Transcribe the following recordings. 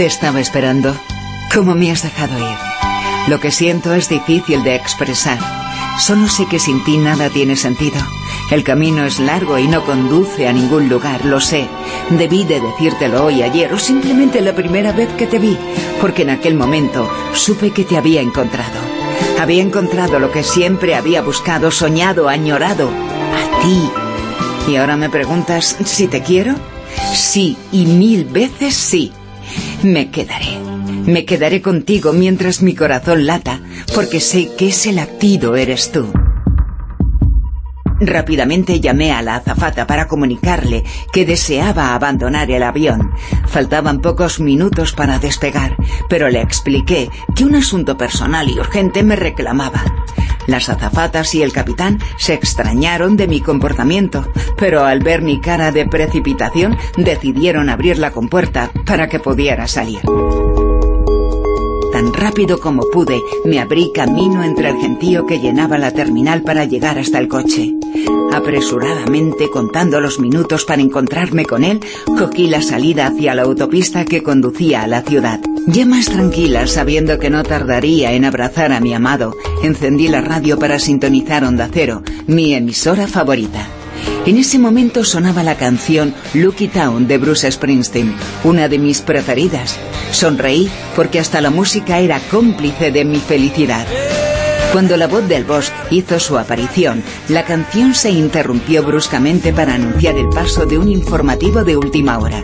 Te estaba esperando. ¿Cómo me has dejado ir? Lo que siento es difícil de expresar. Solo sé que sin ti nada tiene sentido. El camino es largo y no conduce a ningún lugar, lo sé. Debí de decírtelo hoy, ayer o simplemente la primera vez que te vi, porque en aquel momento supe que te había encontrado. Había encontrado lo que siempre había buscado, soñado, añorado. A ti. ¿Y ahora me preguntas si te quiero? Sí, y mil veces sí. Me quedaré. Me quedaré contigo mientras mi corazón lata, porque sé que ese latido eres tú. Rápidamente llamé a la azafata para comunicarle que deseaba abandonar el avión. Faltaban pocos minutos para despegar, pero le expliqué que un asunto personal y urgente me reclamaba. Las azafatas y el capitán se extrañaron de mi comportamiento, pero al ver mi cara de precipitación decidieron abrir la compuerta para que pudiera salir. Tan rápido como pude, me abrí camino entre el gentío que llenaba la terminal para llegar hasta el coche. Apresuradamente, contando los minutos para encontrarme con él, cogí la salida hacia la autopista que conducía a la ciudad. Ya más tranquila, sabiendo que no tardaría en abrazar a mi amado, encendí la radio para sintonizar Onda Cero, mi emisora favorita. En ese momento sonaba la canción Lucky Town de Bruce Springsteen, una de mis preferidas. Sonreí porque hasta la música era cómplice de mi felicidad. Cuando la voz del bosque hizo su aparición, la canción se interrumpió bruscamente para anunciar el paso de un informativo de última hora.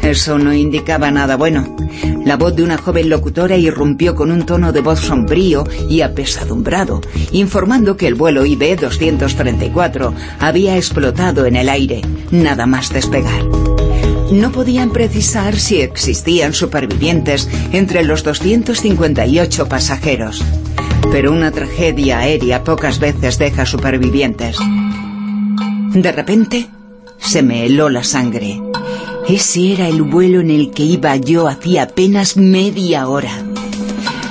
Eso no indicaba nada bueno. La voz de una joven locutora irrumpió con un tono de voz sombrío y apesadumbrado, informando que el vuelo IB-234 había explotado en el aire, nada más despegar. No podían precisar si existían supervivientes entre los 258 pasajeros pero una tragedia aérea pocas veces deja supervivientes. De repente, se me heló la sangre. Ese era el vuelo en el que iba yo hacía apenas media hora.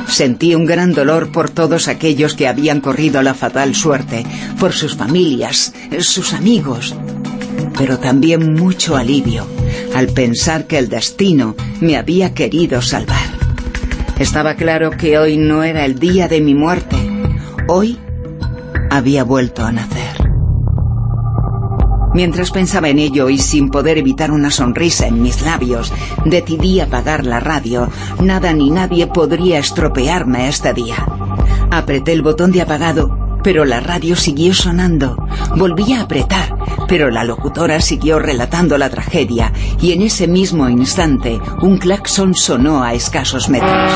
Sentí un gran dolor por todos aquellos que habían corrido la fatal suerte, por sus familias, sus amigos, pero también mucho alivio al pensar que el destino me había querido salvar. Estaba claro que hoy no era el día de mi muerte. Hoy había vuelto a nacer. Mientras pensaba en ello y sin poder evitar una sonrisa en mis labios, decidí apagar la radio. Nada ni nadie podría estropearme este día. Apreté el botón de apagado pero la radio siguió sonando. Volví a apretar, pero la locutora siguió relatando la tragedia y en ese mismo instante un claxon sonó a escasos metros.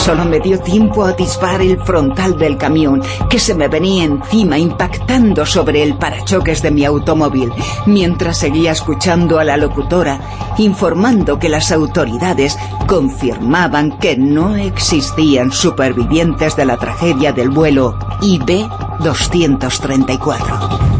Solo me dio tiempo a atisbar el frontal del camión que se me venía encima impactando sobre el parachoques de mi automóvil mientras seguía escuchando a la locutora informando que las autoridades confirmaban que no existían supervivientes de la tragedia del vuelo IB 234.